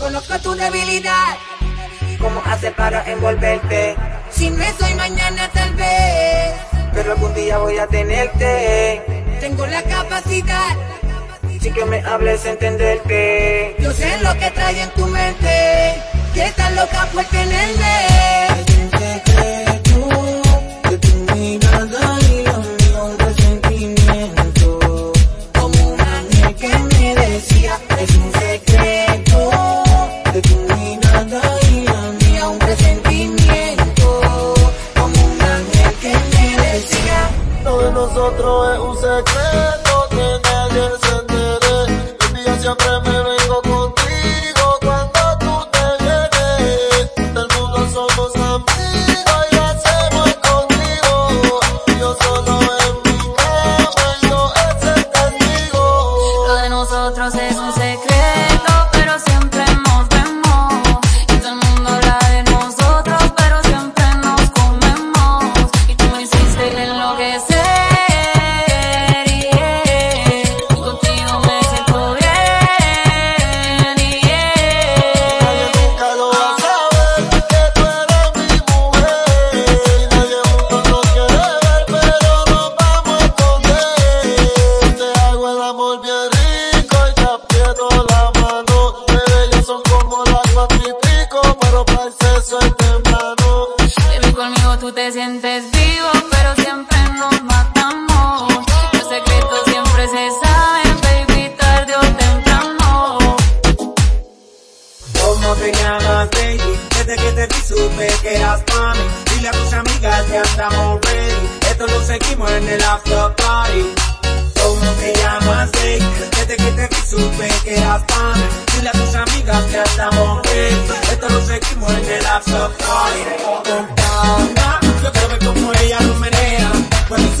Conozco tu debilidad. ¿Cómo haces para envolverte? Si no estoy mañana tal vez. Pero algún día voy a tenerte. Tengo la capacidad. Sin que me hables entenderte. Yo sé lo que trae en tu mente. Que estás loca por tenerme. ¿Cómo te llamas, baby? Desde que te vi supe que eras para mí. Dile a tus amigas que andamos ready. Esto lo seguimos en el after party. ¿Cómo te llamas, baby? Desde que te vi supe que eras para mí. Dile a tus amigas que andamos ready. Esto lo seguimos en el after party. Salimos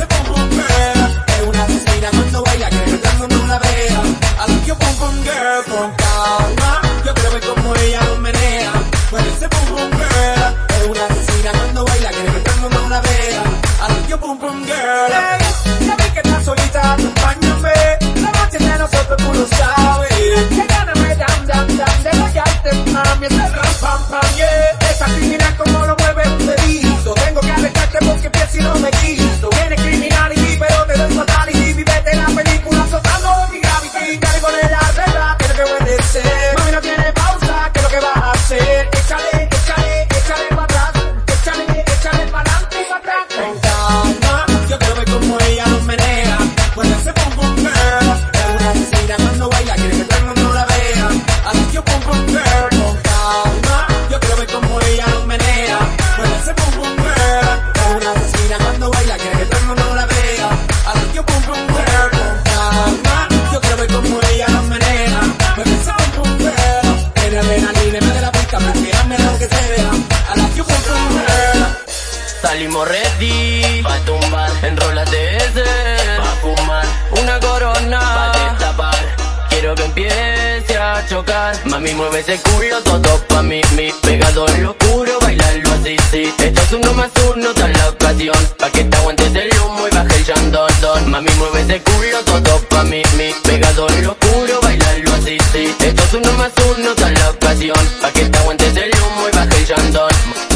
mami mueve ese culo todo pa' mí, mi pegado en lo oscuro, bailarlo así, sí. Esto es uno más uno, tal la ocasión, pa' que te aguantes el humo y baje el chandón. Mami mueve ese culo todo pa' mí, mi pegado en lo oscuro, bailarlo así, sí. Esto es uno más uno, tal la ocasión, pa' que te aguantes el humo y baje el chandón.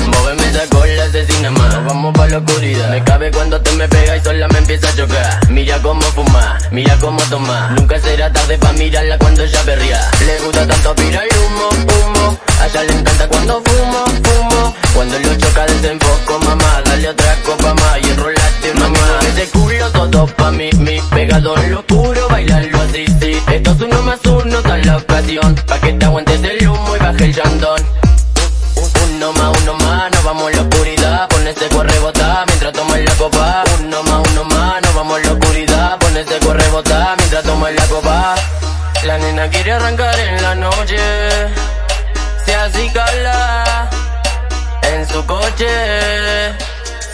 Móveme esa cola asesina más, vamos pa' la oscuridad Me cabe cuando te me pega y sola me empieza a chocar Mira cómo fuma, mira cómo toma. Nunca será tarde pa' mirarla cuando ya perría Le gusta tanto aspirar humo, humo. A ella le encanta cuando fumo, fumo. Cuando lo choca desenfoco, mamá Dale otra copa más y enrolate, mamá. Ese culo todo pa' mí, mi Pegado lo oscuro, bailarlo así, sí. Esto es uno más uno, tal la ocasión. Pa' que te aguantes el humo y baje el llandón quiere arrancar en la noche, se así cala en su coche.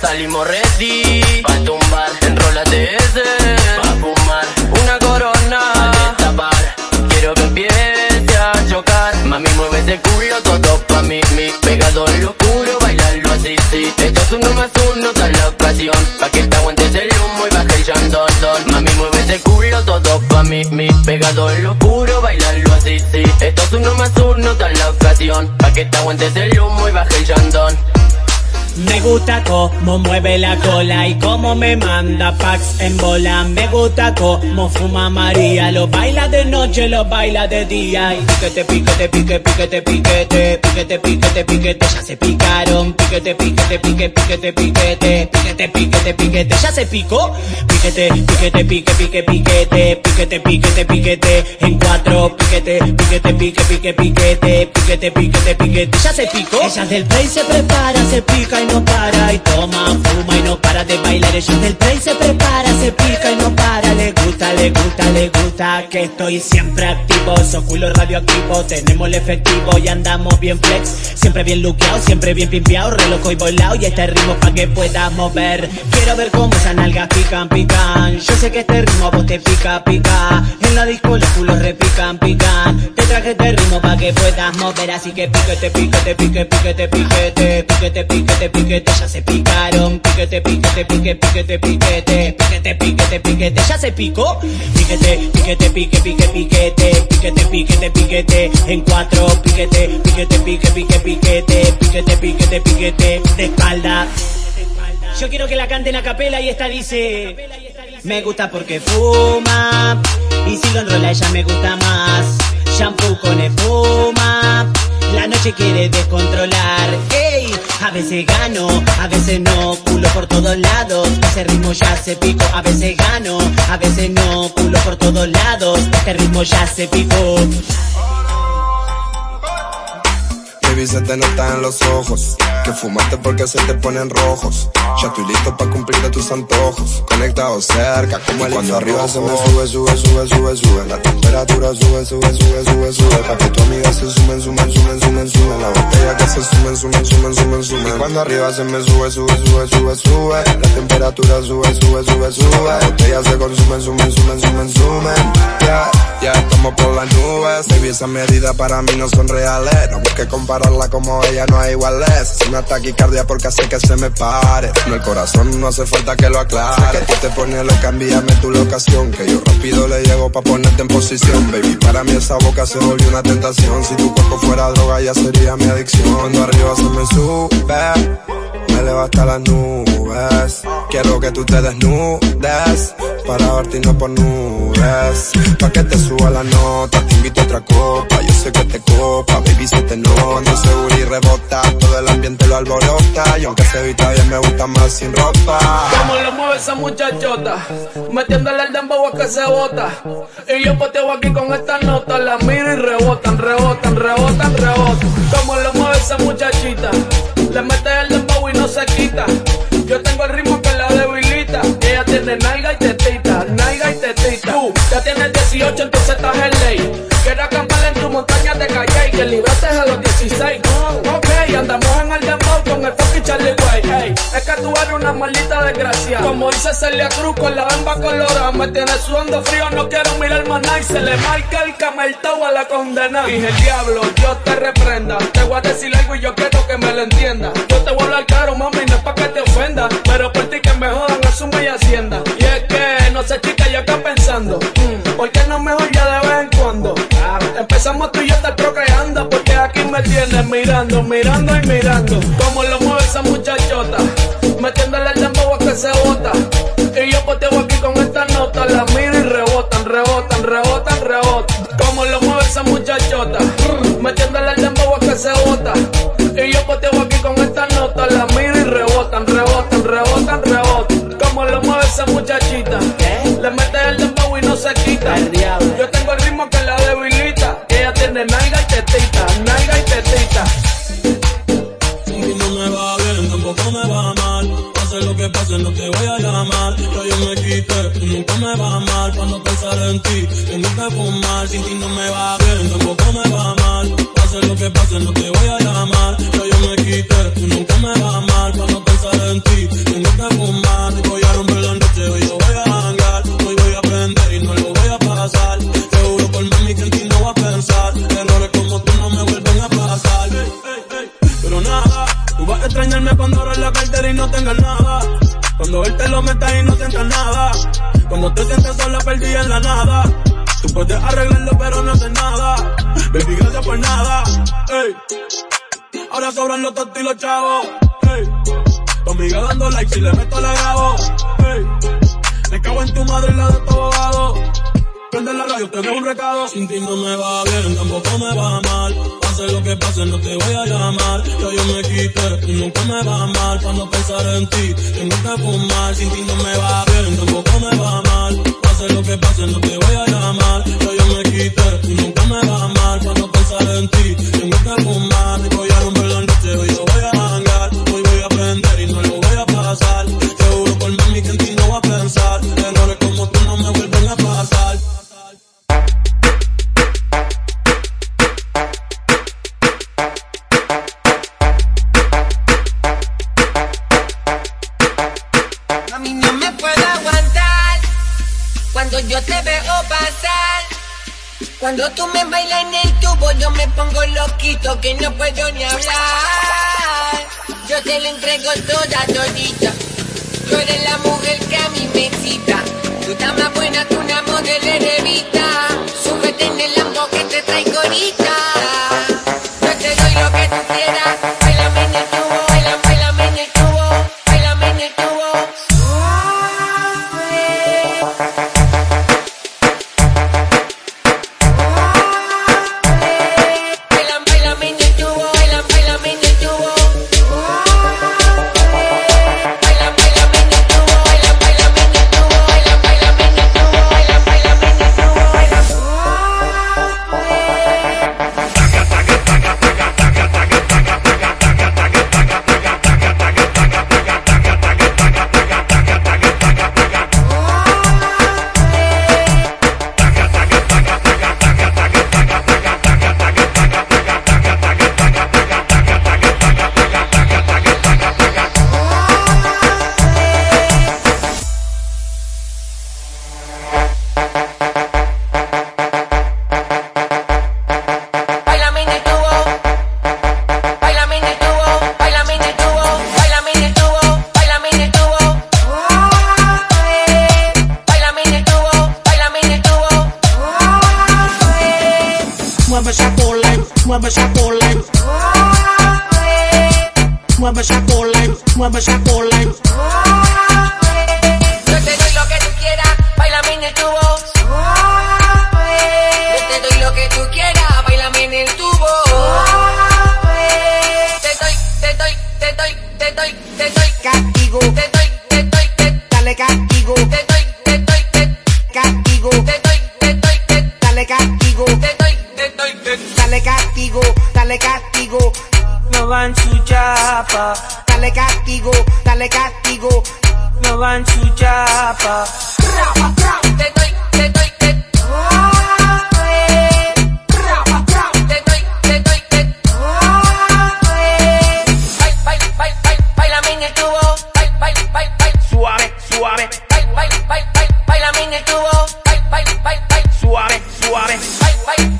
Salimos ready, pa' tumbar, enrólate ese, pa' fumar, una corona, pa' destapar. Quiero que empiece a chocar, mami mueve ese culo todo pa' mí, mi pegado en lo oscuro, bailarlo así, sí. Esto es uno más uno, tal la ocasión, pa' que mí, mi pegado lo oscuro, bailarlo así. sí. Esto es uno más uno, en la ocasión. Pa' que te aguantes el humo y baje el llandón. Me gusta cómo mueve la cola y cómo me manda packs en bola. Me gusta cómo fuma María. Lo baila de noche, lo baila de día. Y piquete, piquete, piquete, piquete, piquete, piquete, piquete, piquete, ya se picaron. Piquete, piquete, piquete, piquete, piquete, piquete, piquete, piquete, ya se picó. Piquete, piquete, pique, pique, piquete, piquete, piquete, piquete, en cuatro. Piquete, piquete, pique, pique, piquete, piquete, piquete, piquete, ya se picó. Ella del play se prepara, se pica y no para y toma, fuma y no para de bailar. Ella del play se prepara, se pica y no para. Le gusta, le gusta, le gusta que estoy siempre activo. Esos culos radioactivos, tenemos el efectivo y andamos bien flex. Siempre bien luqueado, siempre bien pimpeado, reloj y volado y este ritmo pa' que puedas mover. Quiero ver cómo esas nalgas pican, pican. Yo sé que este ritmo a vos te pica, pica. En la disco los culos repican, pican traje este ritmo pa' que puedas mover Así que piquete, piquete, piquete, piquete, piquete Piquete, piquete, piquete, ya se picaron Piquete, piquete, piquete, piquete, piquete Piquete, piquete, piquete, ya se picó Piquete, piquete, pique, pique, piquete Piquete, piquete, piquete, en cuatro Piquete, piquete, pique, pique, piquete Piquete, piquete, piquete, de espalda yo quiero que la canten a capela y esta dice Me gusta porque fuma Y si lo enrola ella me gusta más Shampoo con espuma. La noche quiere descontrolar. Ey, a veces gano, a veces no Culo por todos lados. Ese ritmo ya se pico A veces gano, a veces no Culo por todos lados. Este ritmo ya se picó Baby, se te nota en los ojos que fumaste porque se te ponen rojos. Ya estoy listo para cumplir tus antojos. Conectado cerca, como el Cuando arriba se me sube, sube, sube, sube, sube. La temperatura sube, sube, sube, sube, sube. Pa' que tu amiga se sumen, sumen, sumen, sumen, sumen. La botella que se sumen, sumen, sumen, sumen, sumen. Cuando arriba se me sube, sube, sube, sube, sube. La temperatura sube, sube, sube, sube. La botella se consumen, sumen, sumen, sumen, ya estamos por las nubes. Baby, esas medidas para mí no son reales. No busques compararla como ella, no hay iguales. Si una taquicardia porque hace que se me pare. No, el corazón no hace falta que lo aclare. Que tú te pones loca, envíame tu locación. Que yo rápido le llego pa' ponerte en posición. Baby, para mí esa boca se volvió una tentación. Si tu cuerpo fuera droga, ya sería mi adicción. Cuando arriba se me sube, eleva hasta las nubes. Quiero que tú te desnudes para verte y no por nubes. Pa' que te suba la nota, te invito a otra copa. Yo sé que te copa, baby, se te nota. seguro y rebota, todo el ambiente lo alborota. Y aunque se evita bien, me gusta más sin ropa. Cómo lo mueve esa muchachota, metiéndole el dembow a que se bota. Y yo poteo aquí con esta nota, la miro y rebotan, rebotan, rebotan, rebotan. Cómo lo mueve esa muchachita, le mete el dembow y no se quita. Yo tengo el ritmo que la debilita. Ella tiene nalga y tetita, nalga y tetita. Tú ya tienes 18, entonces estás en ley. Quiero acampar en tu montaña de calle y que libraste a los 16. Es que tú eres una maldita desgracia. Como dice Celia Cruz con la bamba colorada. Me tienes sudando frío, no quiero mirar más nada. Y se le marca el cameltao a la condena. Dije el diablo, Dios te reprenda. Te voy a decir algo y yo quiero que me lo entienda. Yo te voy a hablar claro, mami, no es pa' que te ofenda. Pero por ti que me jodan, asume y hacienda. Y es que, no sé chica, yo acá pensando. mm, ¿Por qué no mejor ya de vez en cuando? Empezamos tú y yo estar procreando porque aquí me tienes mirando, mirando y mirando. Rebotan, rebotan. Como lo mueve esa muchachita, le mete el dembow y no se quita. Yo tengo el ritmo que la debilita. Ella tiene nalga y tetita, nalga y tetita. Si no me va bien, tampoco me va mal. Pase lo que pase, no te voy a llamar. Ya yo me quité, tú nunca me va mal. Cuando pensar en ti, tengo que fumar. Sin ti no me va bien, tampoco me va mal. Pase lo que pase, no te voy a llamar. Ahora sobran los tontos y los chavos. Ey. Tu dando like si le meto la grabo. Me cago en tu madre y la de tu abogado. Prende la radio, te dejo un recado. Sin ti no me va bien, tampoco me va mal. Pase lo que pase, no te voy a llamar. Ya yo me quité y nunca me va mal. Cuando pensar en ti, tengo que fumar. Sin ti no me va bien, tampoco me va mal. Pase lo que pase, no te voy a llamar. Cuando yo te veo pasar. Cuando tú me bailas en el tubo, yo me pongo loquito que no puedo ni hablar. Yo te lo entrego toda todita. Tú eres la mujer que a mí me excita. Tú estás más buena que una modelo revista. Súbete en el lambo que te traigo ahorita. Doy, te dale castigo. Te doy, te doy, te dale castigo, dale castigo. No van su chapa. Rapa, rapa. Te doy, te doy, te doy. Suave, suave. Bye, bye.